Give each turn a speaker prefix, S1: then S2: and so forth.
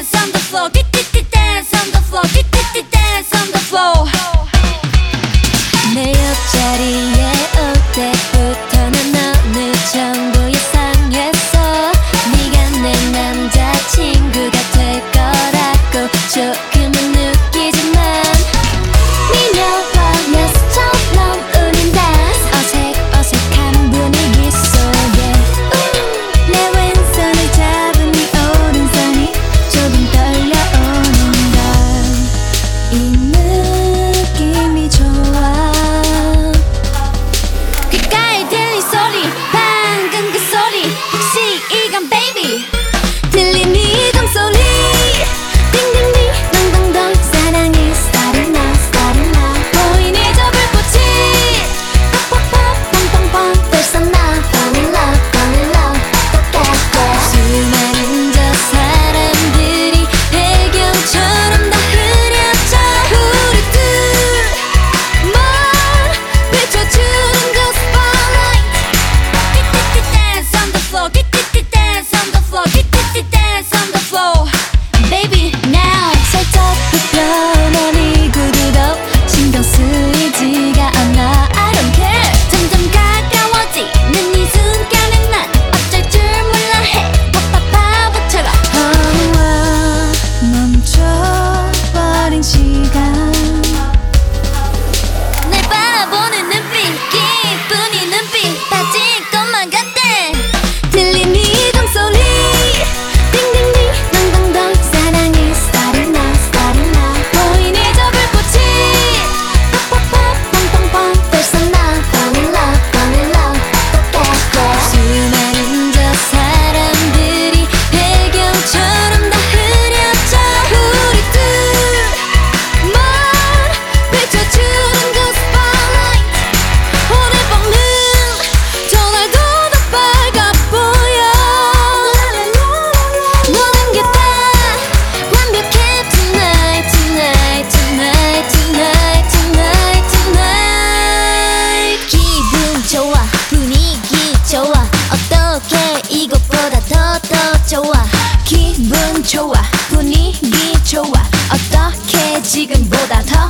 S1: dance on the floor. Get, get, get, dance on the floor. Get, get, get, dance on the floor. 이것보다 더 더 좋아. 기분 좋아. 분위기 좋아. 어떻게 지금보다 더